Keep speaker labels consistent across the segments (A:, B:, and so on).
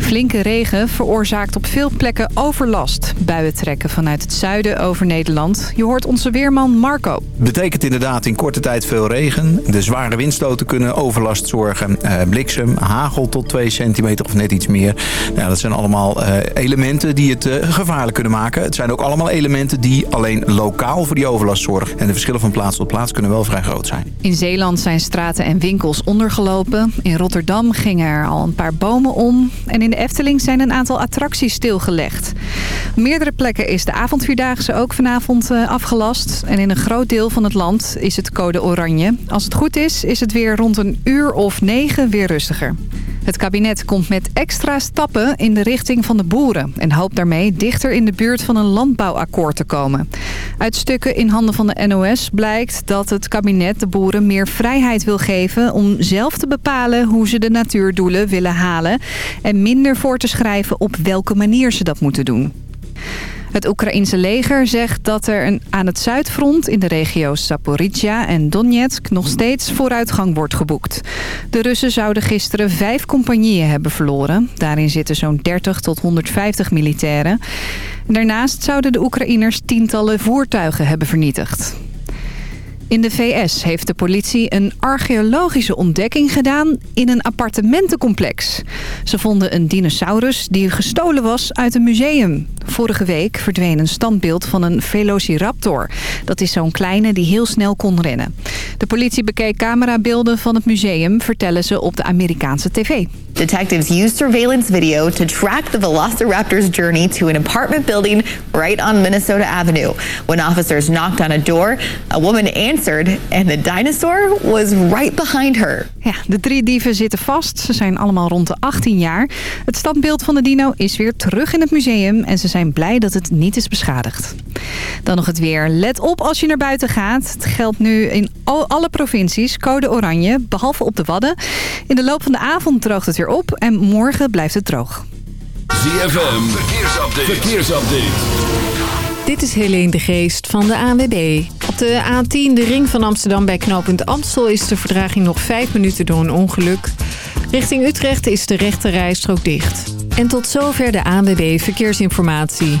A: Flinke regen veroorzaakt op veel plekken overlast. Buien trekken vanuit het zuiden over Nederland. Je hoort onze weerman Marco.
B: Betekent inderdaad in korte tijd veel regen. De zware windstoten kunnen overlast zorgen. Eh, bliksem, hagel tot 2 centimeter of net iets meer. Nou, dat zijn allemaal eh, elementen die het eh, gevaarlijk kunnen maken. Het zijn ook allemaal elementen die alleen lokaal voor die overlast zorgen. En de verschillen van plaats tot plaats kunnen wel vrij groot zijn.
A: In Zeeland zijn straten en winkels ondergelopen. In Rotterdam gingen er al een paar bomen om. En in de Efteling zijn een aantal attracties stilgelegd. Meerdere plekken is de avondvierdaagse ook vanavond eh, afgelast. En in een groot deel van het land is het code oranje. Als het goed is, is het weer rond een uur of negen weer rustiger. Het kabinet komt met extra stappen in de richting van de boeren... en hoopt daarmee dichter in de buurt van een landbouwakkoord te komen. Uit stukken in handen van de NOS blijkt dat het kabinet de boeren meer vrijheid wil geven... om zelf te bepalen hoe ze de natuurdoelen willen halen... en minder voor te schrijven op welke manier ze dat moeten doen. Het Oekraïense leger zegt dat er een, aan het zuidfront in de regio's Zaporizhia en Donetsk nog steeds vooruitgang wordt geboekt. De Russen zouden gisteren vijf compagnieën hebben verloren. Daarin zitten zo'n 30 tot 150 militairen. Daarnaast zouden de Oekraïners tientallen voertuigen hebben vernietigd. In de VS heeft de politie een archeologische ontdekking gedaan in een appartementencomplex. Ze vonden een dinosaurus die gestolen was uit een museum. Vorige week verdween een standbeeld van een Velociraptor. Dat is zo'n kleine die heel snel kon rennen. De politie bekeek camerabeelden van het museum, vertellen ze op de Amerikaanse tv.
C: Detectives used surveillance video to track the Velociraptor's journey to an apartment building right on Minnesota Avenue. When officers knocked on a door, a woman answered and the dinosaur was right behind her.
A: Ja, de drie dieven zitten vast. Ze zijn allemaal rond de 18 jaar. Het standbeeld van de dino is weer terug in het museum en ze zijn blij dat het niet is beschadigd. Dan nog het weer. Let op als je naar buiten gaat. Het geldt nu in alle provincies code oranje, behalve op de Wadden. In de loop van de avond droogt het weer op en morgen blijft het droog.
D: ZFM, verkeersupdate. verkeersupdate.
E: Dit is Helene de Geest van de ANWB. Op de A10, de ring van Amsterdam bij knooppunt Amstel... is de verdraging nog 5 minuten door een ongeluk. Richting Utrecht is de rechte rijstrook dicht. En tot zover de ANWB Verkeersinformatie.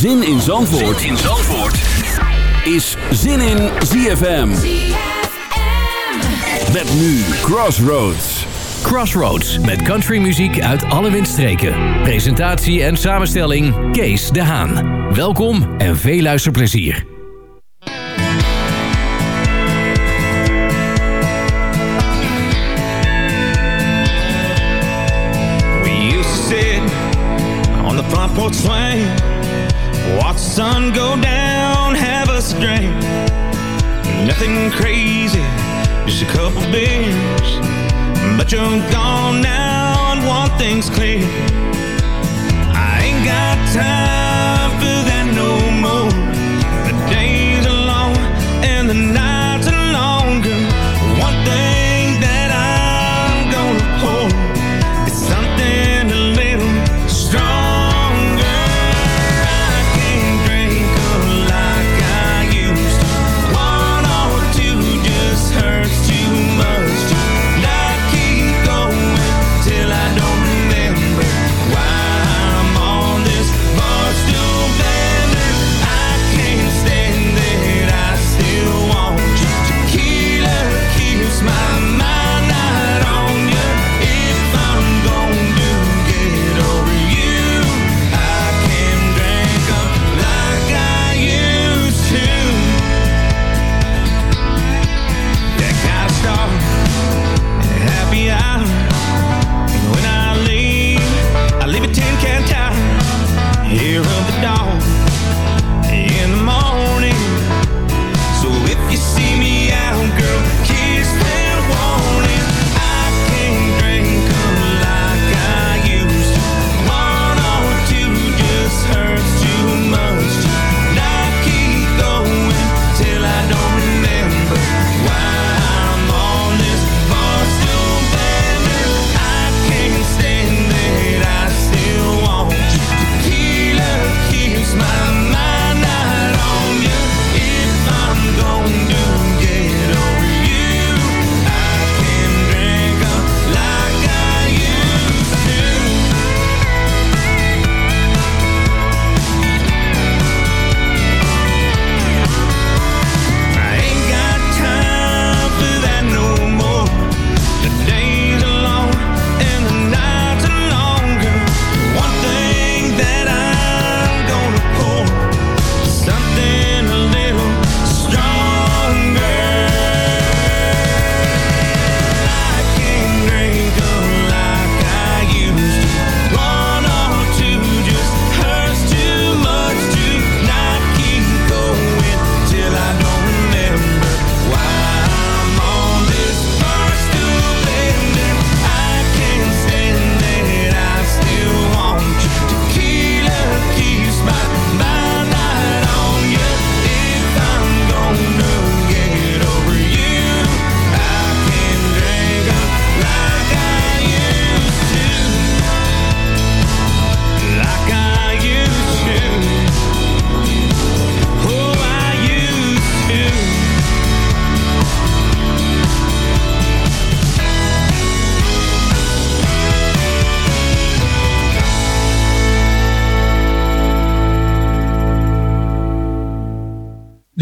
D: Zin in Zandvoort, zin in Zandvoort. is Zin in ZFM. Met nu Crossroads. Crossroads met countrymuziek uit alle windstreken. Presentatie en samenstelling Kees de Haan. Welkom en veel luisterplezier.
F: We used to sit on the front porch swing, watch the sun go down, have us a drink. Nothing crazy, just a couple beers. But you're gone now and one thing's clear. I ain't got time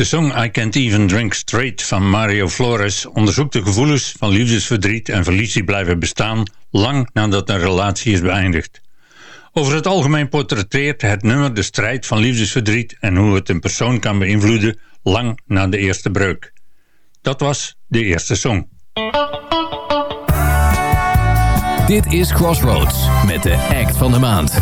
G: song I Can't Even Drink Straight van Mario Flores onderzoekt de gevoelens van liefdesverdriet en verlies die blijven bestaan lang nadat een relatie is beëindigd. Over het algemeen portretteert het nummer de strijd van liefdesverdriet en hoe het een persoon kan beïnvloeden lang na de eerste breuk. Dat was de eerste song.
D: Dit is Crossroads met de act van de maand.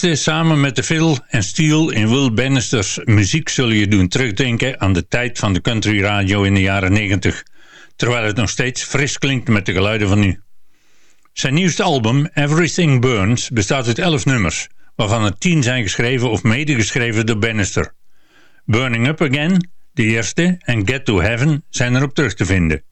G: Teksten samen met de fiddle en steel in Will Bannisters muziek zullen je doen terugdenken aan de tijd van de country radio in de jaren 90, terwijl het nog steeds fris klinkt met de geluiden van nu. Zijn nieuwste album Everything Burns bestaat uit 11 nummers, waarvan er 10 zijn geschreven of medegeschreven door Bannister. Burning Up Again, de eerste, en Get to Heaven zijn erop terug te vinden.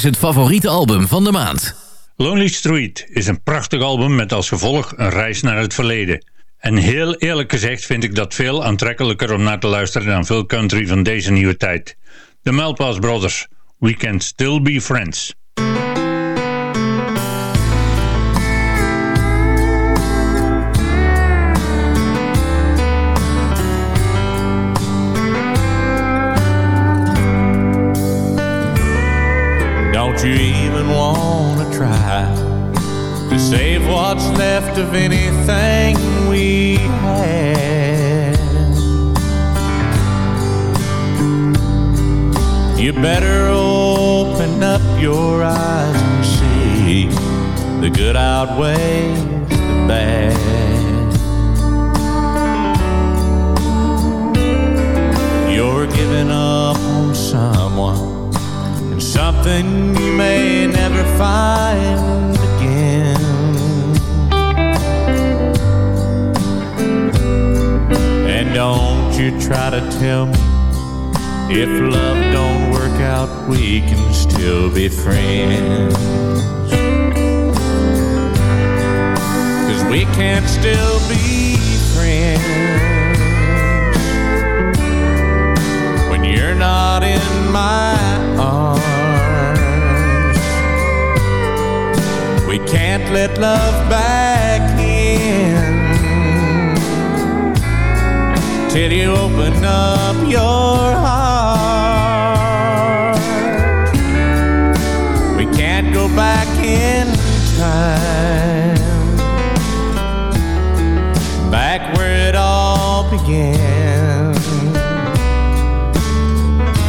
D: Is het favoriete album van de maand.
G: Lonely Street is een prachtig album met als gevolg een reis naar het verleden. En heel eerlijk gezegd vind ik dat veel aantrekkelijker om naar te luisteren dan veel country van deze nieuwe tijd. De Melpas Brothers, We Can Still Be Friends.
H: You even wanna try to save what's left of anything we had? You better open up your eyes and see the good outweighs the bad. You're giving up on someone something you may never find again. And don't you try to tell me if love don't work out, we can still be friends. Cause we can still be friends when you're not in my arms. We can't let love back in till you open up your heart. We can't go back in time, back where it all began.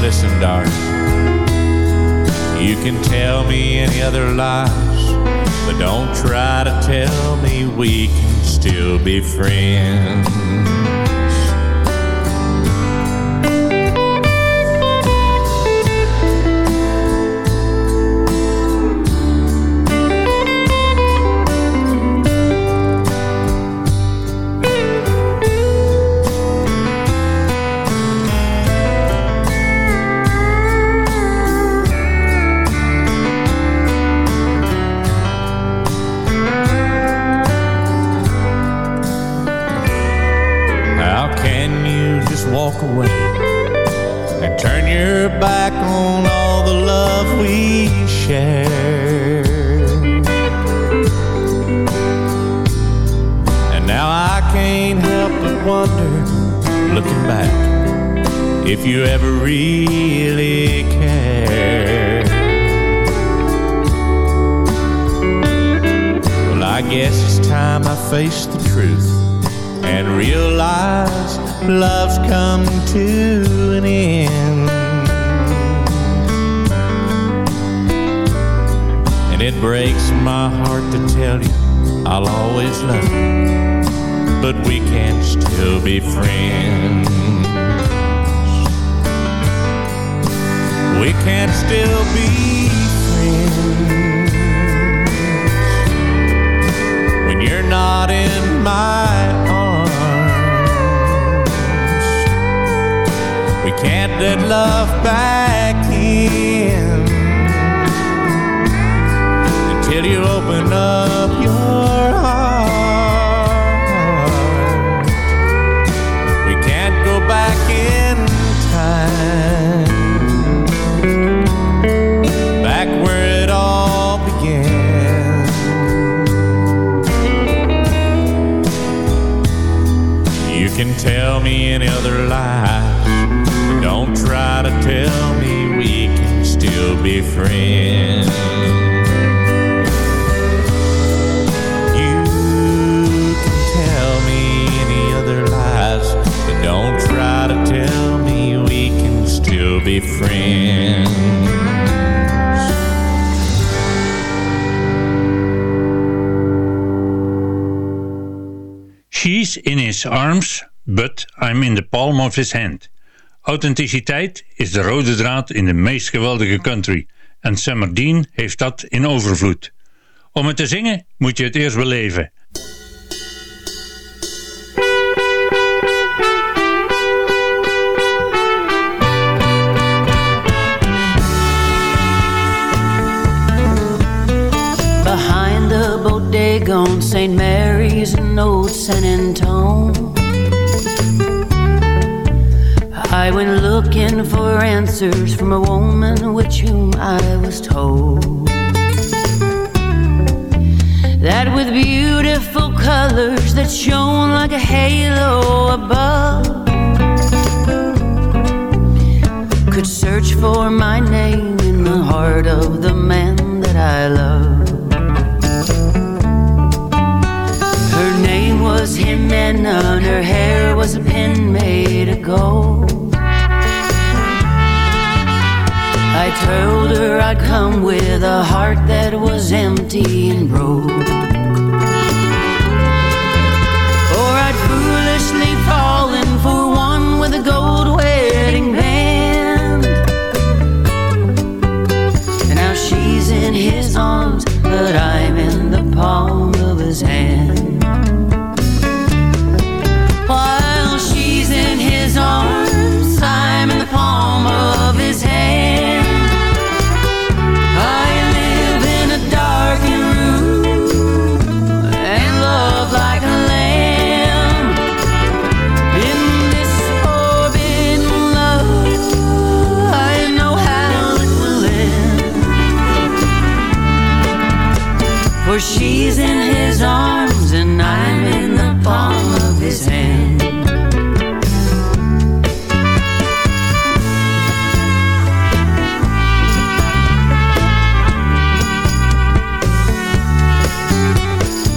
H: Listen, darling, you can tell me any other but don't try to tell me we can still be friends. Face the truth and realize love's come to an end. And it breaks my heart to tell you I'll always love you, but we can still be friends. We can still be not in my arms. We can't let love back in until you open up your tell me any other lies, but don't try to tell me we can still be friends. You can tell me any other lies, but don't try to tell me we can still be friends.
G: She's in his arms, but I'm in the palm of his hand. Authenticiteit is de rode draad in de meest geweldige country. En Summer Dean heeft dat in overvloed. Om het te zingen moet je het eerst beleven.
I: Behind the bodega on St. Mary's in Old San Antone. I went looking for answers from a woman which whom I was told that with beautiful colors that shone like a halo above could search for my name in the heart of the man that I love. Her name was Jimena, and her hair was a pin made of gold. Told her I'd come with a heart that was empty and broke. Or I'd foolishly fallen for one with a gold wedding band. And now she's in his arms, but I'm in the palm of his hand. She's in his arms and I'm in the palm of his hand.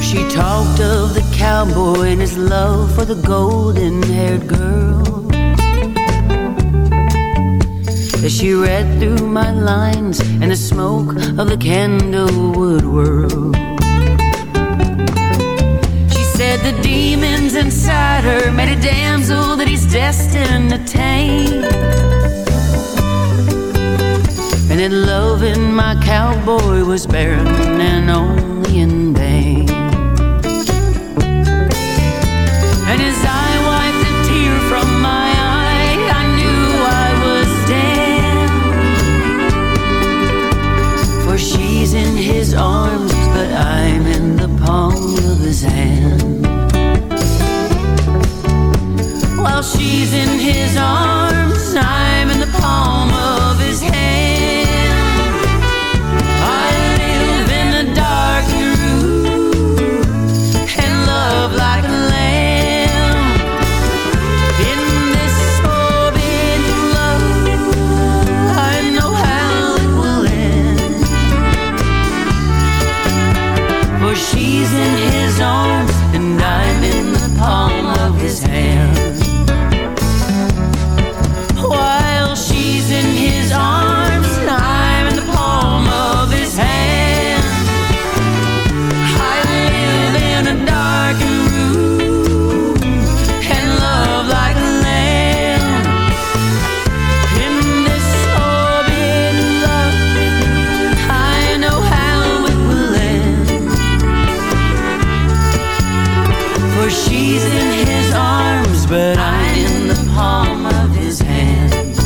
I: She talked of the cowboy and his love for the golden haired girl. As she read through my lines and the smoke of the candlewood whirl. Said the demons inside her made a damsel that he's destined to tame. And that loving my cowboy was barren and only in vain. And as I wiped a tear from my eye, I knew I was damned. For she's in his arms, but I'm in the palm she's in his arms, I'm in in his arms, but I'm in the palm of his hand.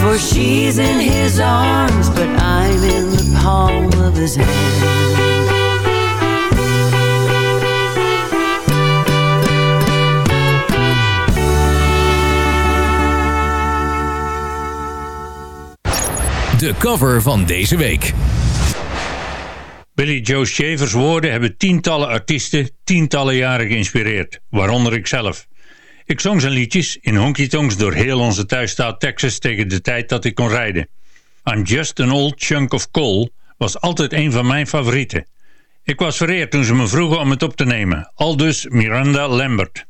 I: For she's in his arms, but I'm in the palm of his hand.
D: De cover van deze week.
J: Billy Joe Shavers woorden hebben tientallen artiesten tientallen jaren geïnspireerd, waaronder ikzelf. Ik zong zijn liedjes in honky-tonks door heel onze thuisstaat Texas tegen de tijd dat ik kon rijden. I'm Just an Old Chunk of Coal was altijd een van mijn favorieten. Ik was vereerd toen ze me vroegen om het op te nemen, aldus Miranda Lambert.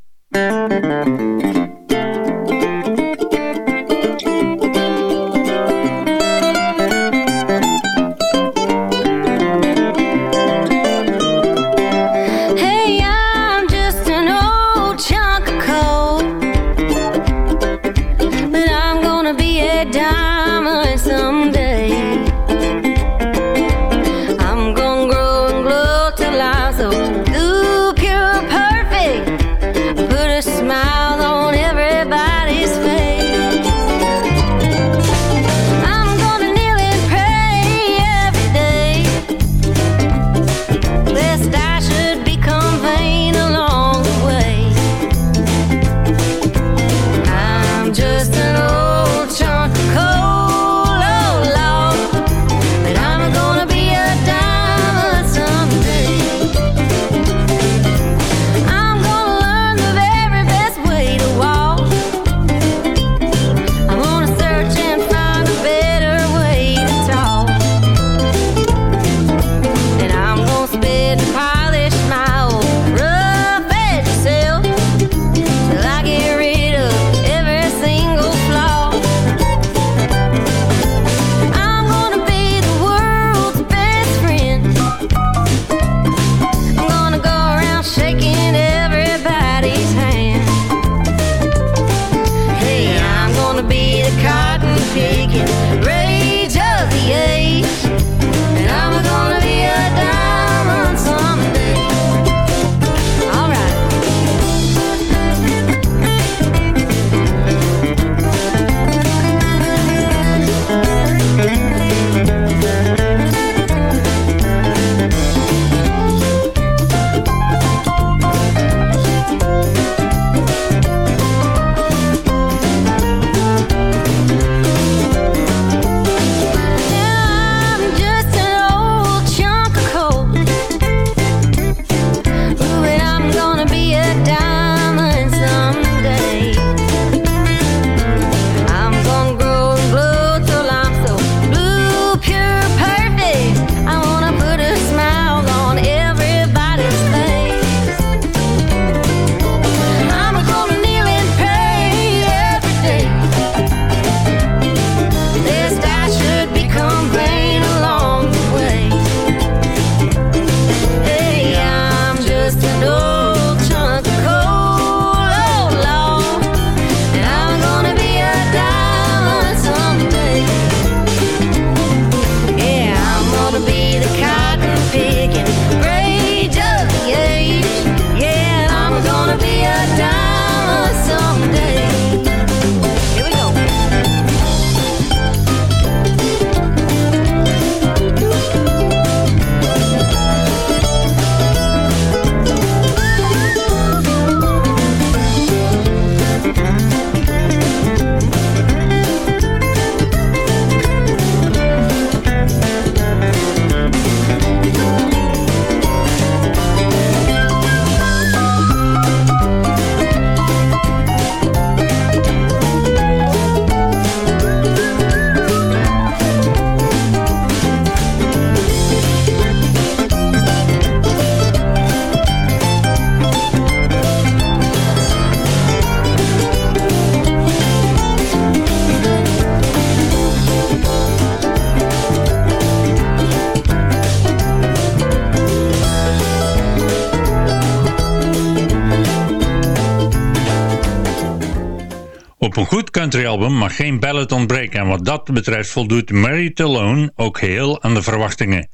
J: country album mag geen ballad ontbreken en wat dat betreft voldoet Mary Talone ook heel aan de verwachtingen.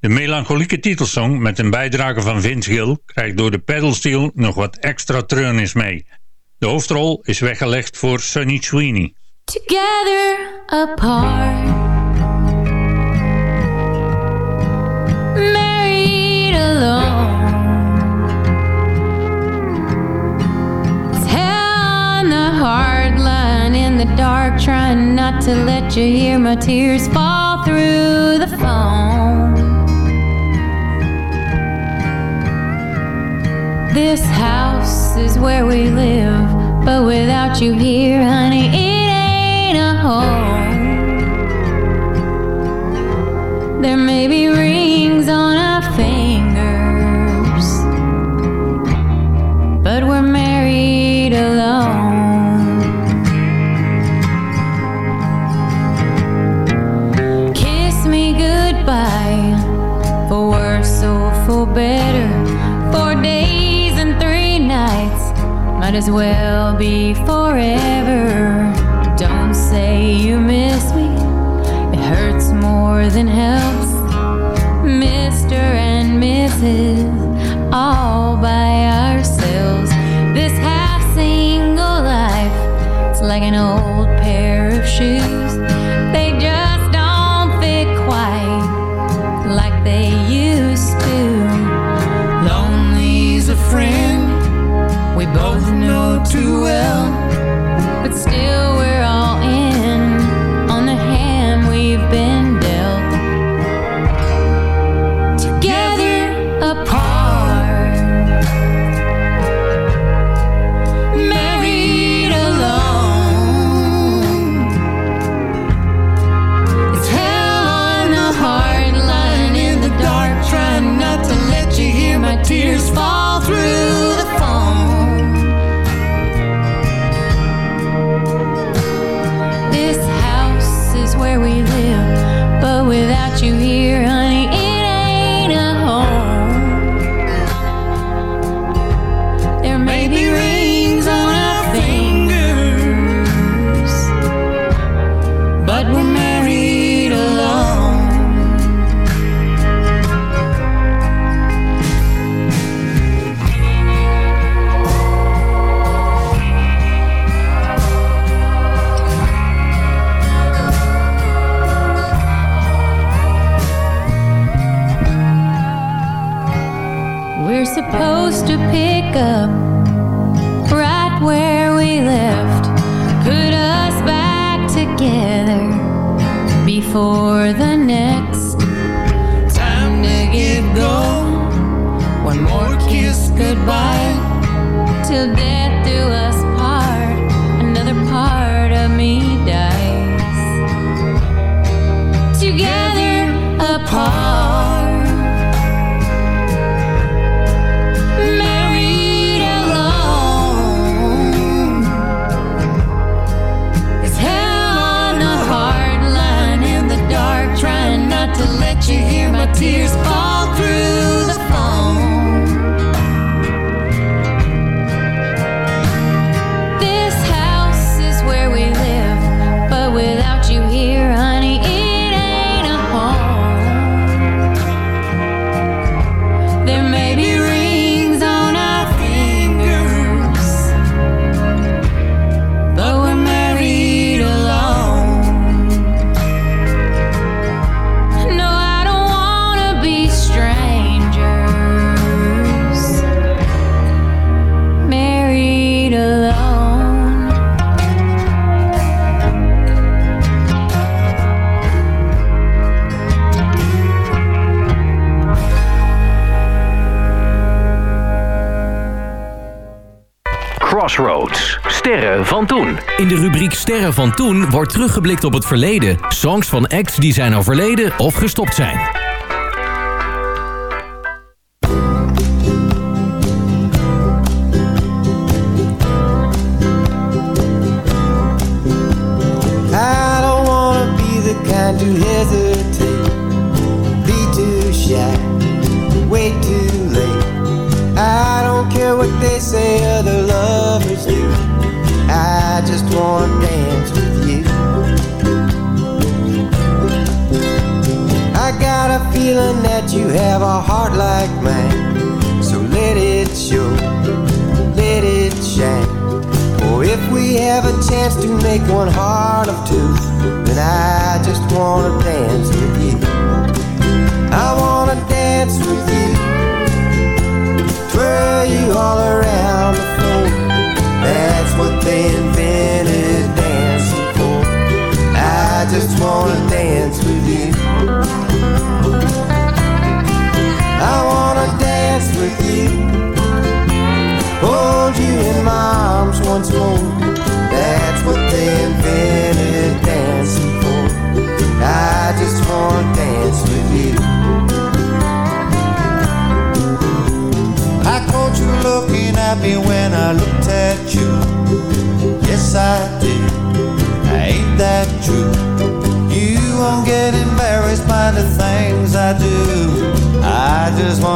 J: De melancholieke titelsong met een bijdrage van Vince Gill krijgt door de pedalsteel nog wat extra treurnis mee. De hoofdrol is weggelegd voor Sunny Sweeney.
K: Together apart the dark, trying not to let you hear my tears fall through the phone. This house is where we live, but without you here, honey, it ain't a home.
L: Toen wordt teruggeblikt op het verleden. Songs van acts die zijn overleden of gestopt zijn.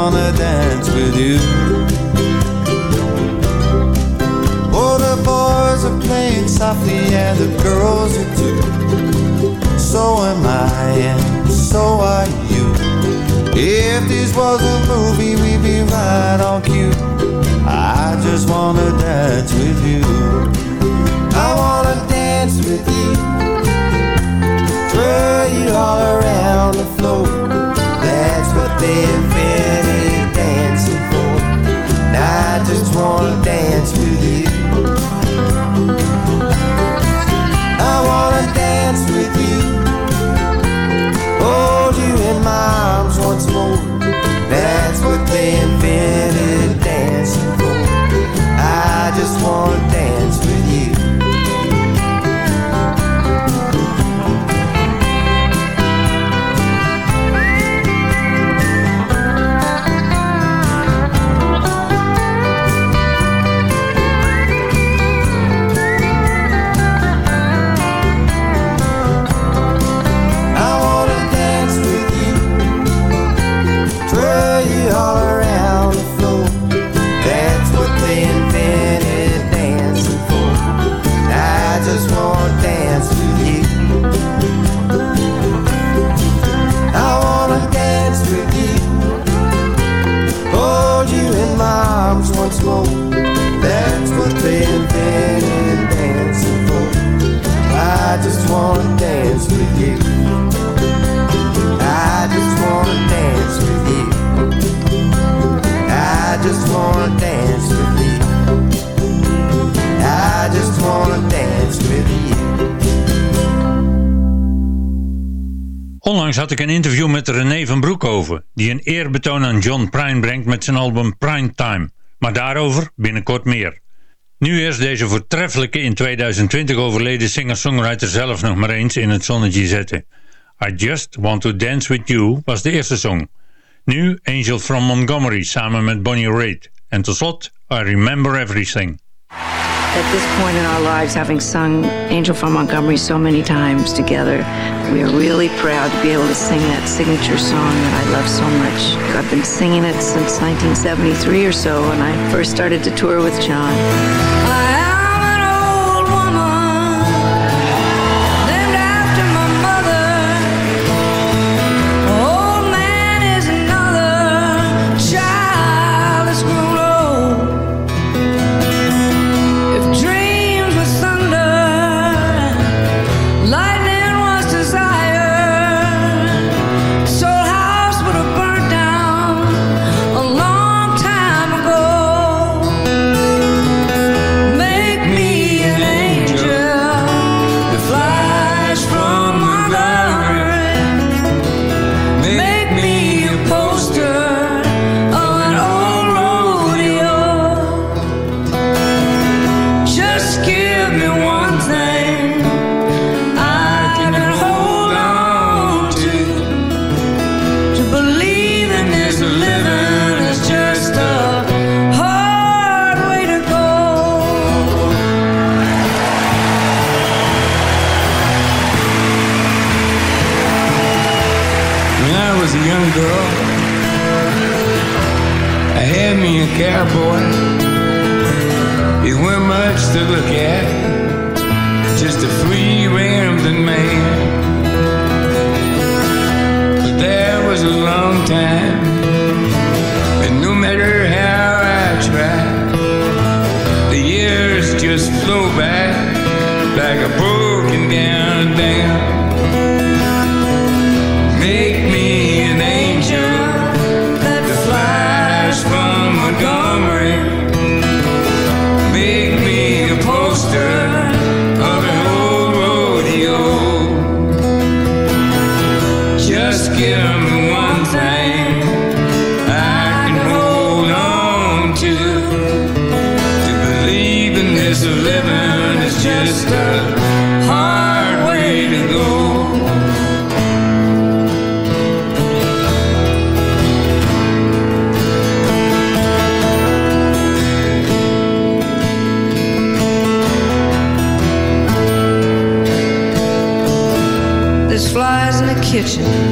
M: wanna dance with you. Oh, the
L: boys are playing softly and the girls are too. So am I and so are you. If this was a movie, we'd be right on cue.
G: John Prine brengt met zijn album Prime Time. Maar daarover binnenkort meer. Nu eerst deze voortreffelijke in 2020 overleden singer-songwriter zelf nog maar eens in het zonnetje zetten. I Just Want To Dance With You was de eerste song. Nu Angel From Montgomery samen met Bonnie Raitt. En tot slot I Remember Everything.
N: At this point in our lives, having sung Angel from Montgomery so many times together, we are really proud to be able to sing that signature song that I love so much. I've been singing it since 1973 or so when I first started to tour with John.
O: just
P: so back like a broken down dam.
N: Kitchen.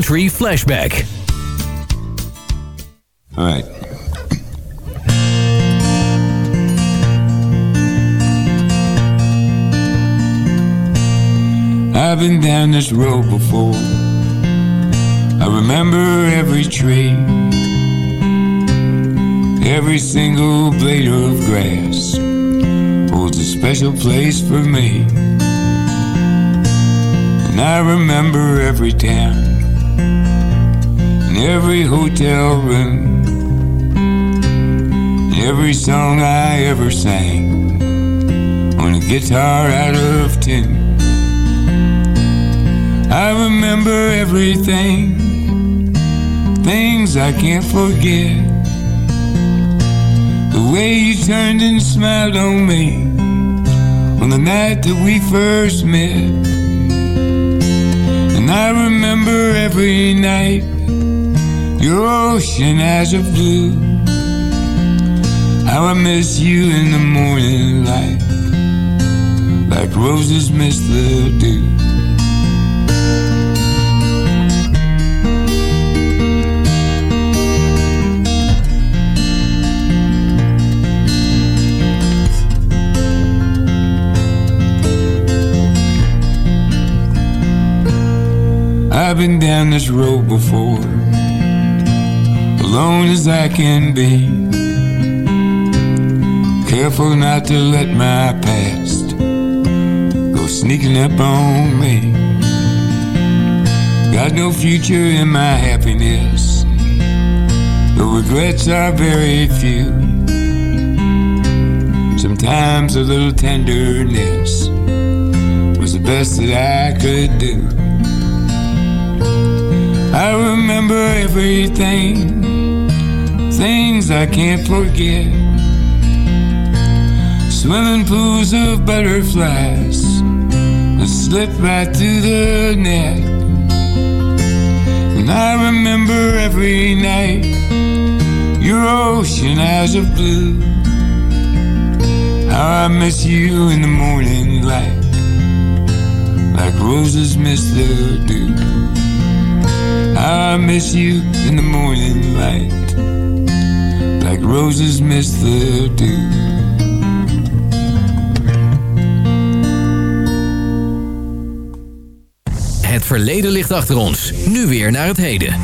Q: Country Flashback.
P: All right. I've been down this road before. I remember every tree, every single blade of grass holds a special place for me. And I remember every town every hotel room every song I ever sang on a guitar out of tune. I remember everything, things I can't forget. The way you turned and smiled on me on the night that we first met. And I remember every night your ocean eyes of blue. How I miss you in the morning light, like roses miss the dew. I've been down this road before, alone as I can be. Careful not to let my past go sneaking up on me. Got no future in my happiness, the regrets are very few. Sometimes a little tenderness was the best that I could do. I remember everything, things I can't forget. Swimming pools of butterflies that slip right through the net. And I remember every night your ocean eyes of blue. How I miss you in the morning light, like roses miss the dew. How I miss you in the morning light, like roses miss the dew.
Q: Het verleden ligt achter ons. Nu weer naar het heden.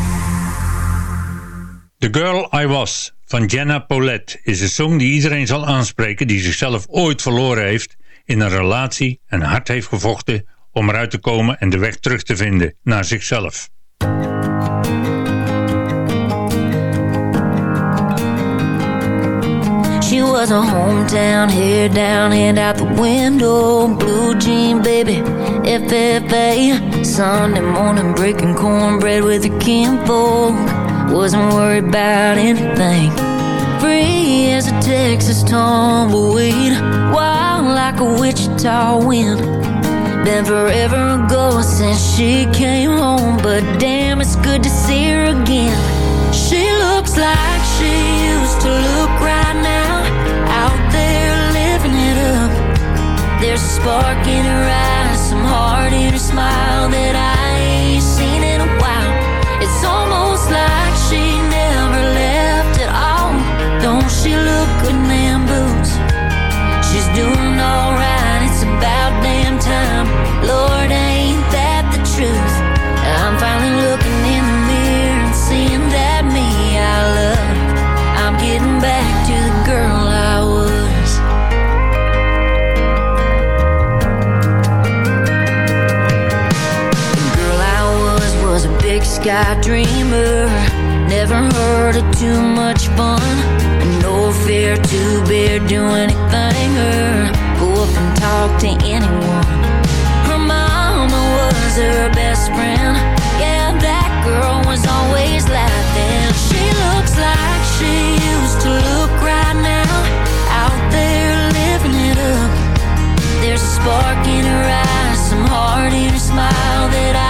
G: The Girl I Was van Jenna Paulette is een song die iedereen zal aanspreken die zichzelf ooit verloren heeft in een relatie en hard heeft gevochten om eruit te komen en de weg terug te vinden naar zichzelf.
I: She was a hometown, hair down, hand out the window, blue jean baby, FFA. Sunday morning, breaking cornbread with a kinfolk. Wasn't worried about anything. Free as a Texas tumbleweed. Wild like a Wichita wind. Been forever ago since she came home, but damn, it's good to see her again. She looks like There's a spark in her eyes, some heart in her smile that I ain't seen in a while. It's almost like she never left at all. Don't she look good in them boots? She's doing alright, sky dreamer. Never heard of too much fun. And no fear to bear, do anything or go up and talk to anyone. Her mama was her best friend. Yeah, that girl was always laughing. She looks like she used to look right now. Out there living it up. There's a spark in her eyes, some heart in her smile that I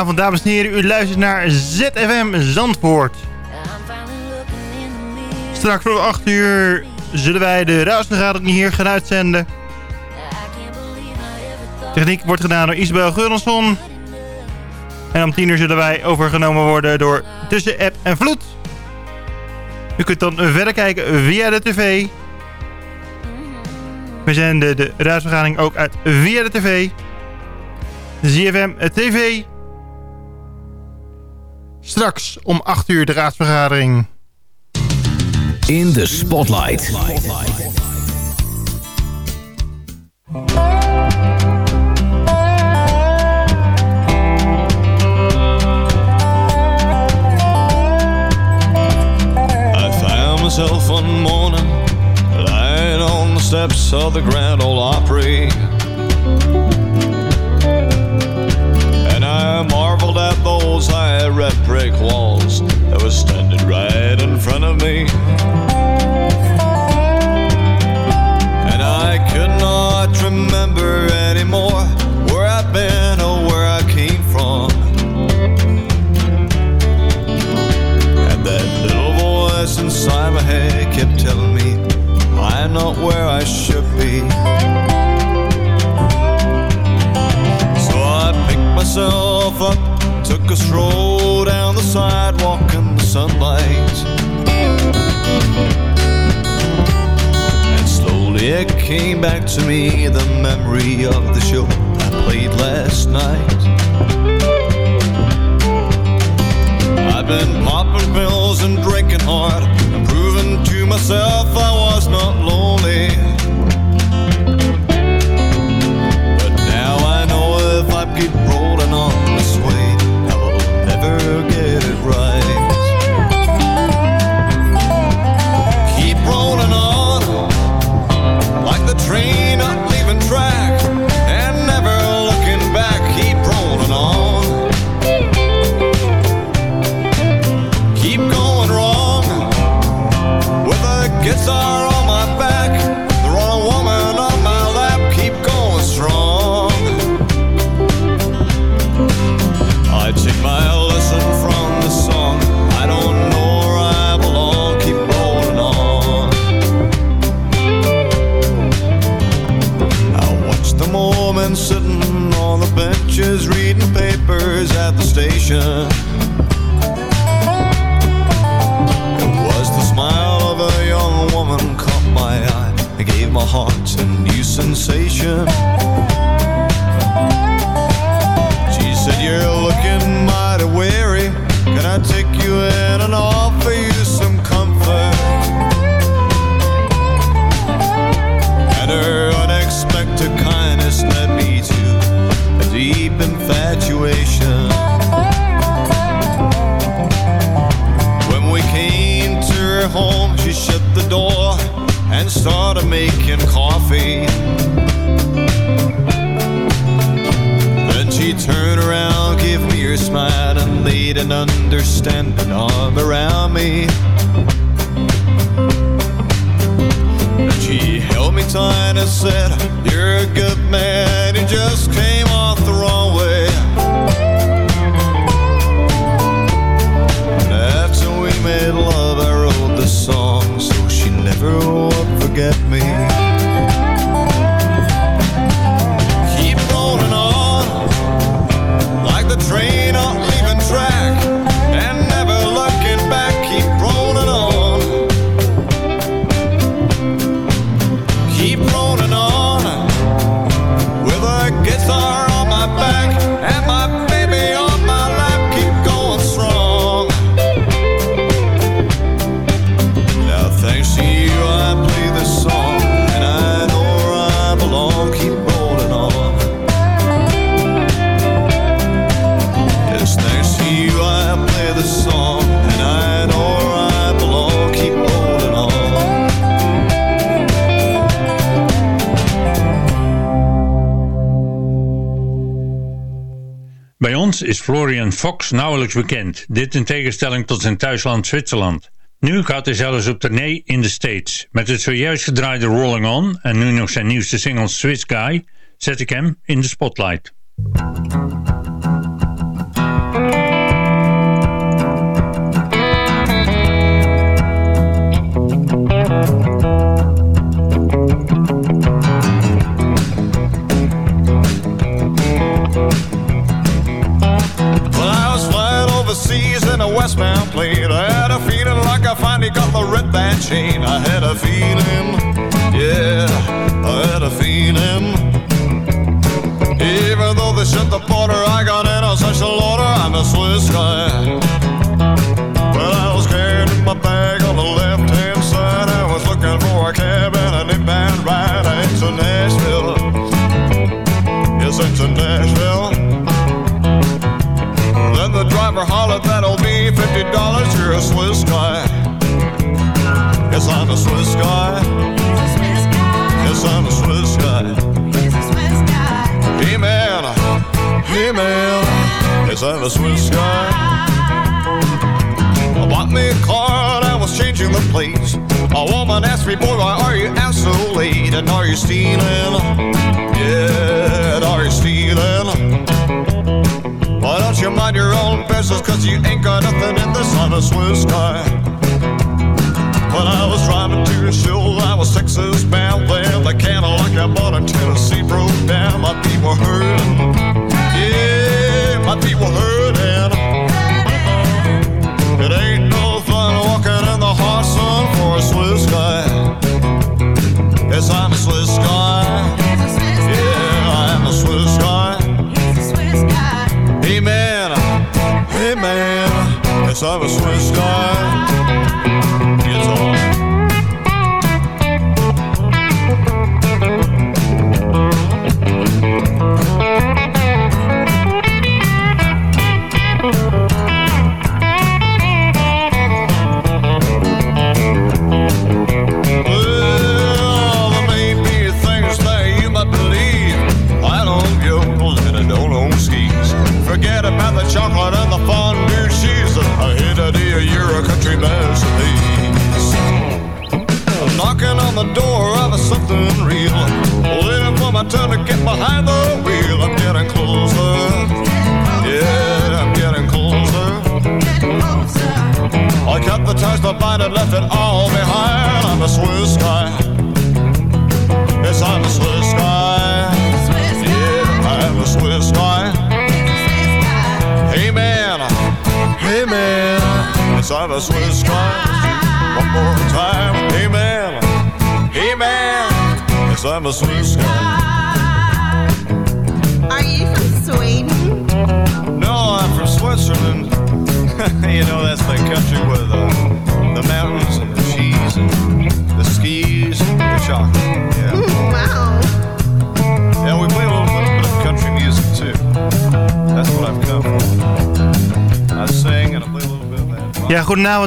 R: Goedenavond dames en heren, u luistert naar ZFM Zandvoort. Straks om 8 uur zullen wij de raadsvergadering hier gaan uitzenden. Techniek wordt gedaan door Isabel Geurensson. En om 10 uur zullen wij overgenomen worden door Tussen App en Vloed. U kunt dan verder kijken via de tv. We zenden de raadsvergadering ook uit via de tv. ZFM TV. Straks om 8 uur de raadsvergadering.
D: In de Spotlight.
S: I found myself one morning lying on the steps of the Grand Ole Opry. And I marveled at those high red brick walls that were standing right in to me
G: Nauwelijks bekend. Dit in tegenstelling tot zijn thuisland Zwitserland. Nu gaat hij zelfs op tournee in de States. Met het zojuist gedraaide Rolling On en nu nog zijn nieuwste single Swiss Guy zet ik hem in de spotlight.
S: Westbound plane. I had a feeling like I finally got the red band chain. I had a feeling, yeah, I had a feeling. Even though they shut the border, I got in on special order. I'm a Swiss guy. Well, I was carrying my bag on the left hand side. I was looking for a cab dollars. You're a Swiss guy. Yes, I'm a Swiss guy. Yes, I'm a Swiss guy. Hey man, hey man. Yes, I'm a Swiss guy. I bought me a car and I was changing the plates. A woman asked me, boy, why are you out so late? And are you stealing? Yeah, and are you stealing? Why don't you mind your own business? Cause you ain't got nothing in this on a Swiss guy. When I was driving to a show, I was Texas bound. Then the Cadillac I bought in Tennessee broke down. My feet were hurting. Yeah, my feet were hurting. It ain't no fun walking in the hot sun for a Swiss guy. Yes, I'm a Swiss guy.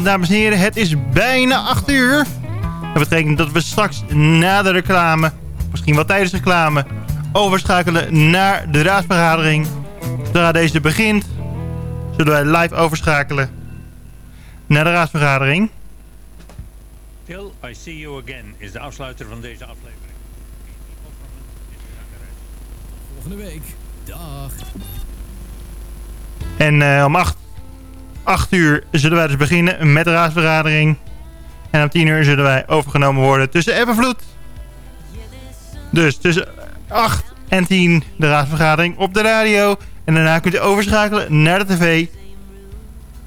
R: Dames en heren. Het is bijna 8 uur. Dat betekent dat we straks na de reclame, misschien wel tijdens de reclame... overschakelen naar de raadsvergadering. Zodra deze begint, zullen wij live overschakelen naar de raadsvergadering.
G: Till I see you again is de afsluiter van deze aflevering.
D: Volgende week. Dag.
R: En eh, om 8 8 uur zullen wij dus beginnen met de raadsvergadering. En om 10 uur zullen wij overgenomen worden tussen eb vloed. Dus tussen 8 en 10 de raadsvergadering op de radio. En daarna kunt u overschakelen naar de tv.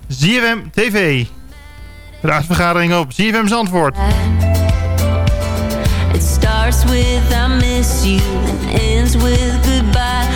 R: ZFM TV. De Raadsvergadering op ZFM Zandvoort.
I: It starts with I miss you ends with goodbye.